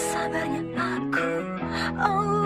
Sabarnya aku, oh